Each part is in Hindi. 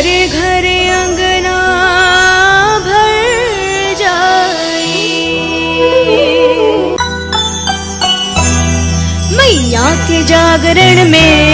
घर घर अंगना भर जाए मैया के जागरण में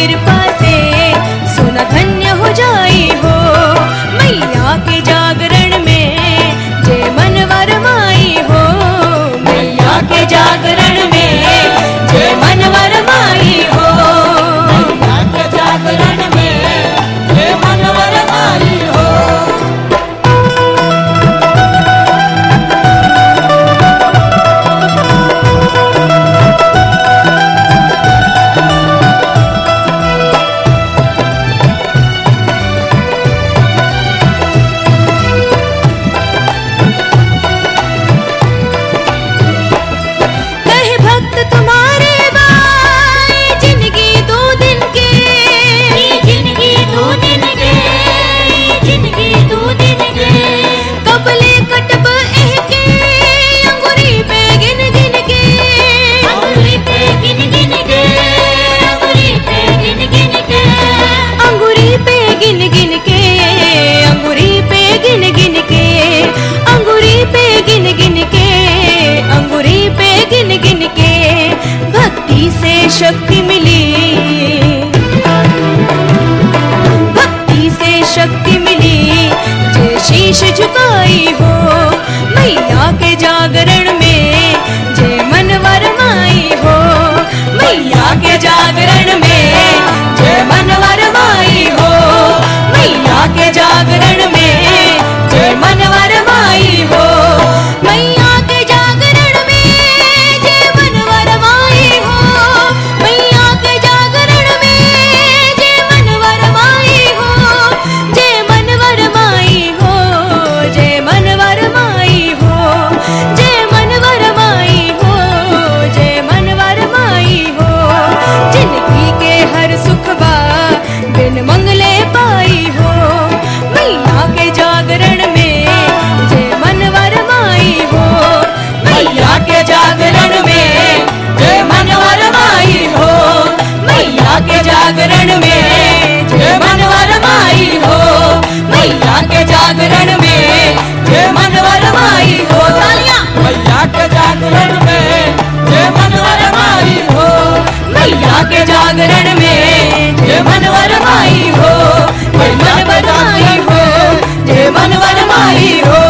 get it. aquí. अहिंसा के जागरण में। जे मनवर माई हो, जय मन बनाई हो जे मनवर माई हो।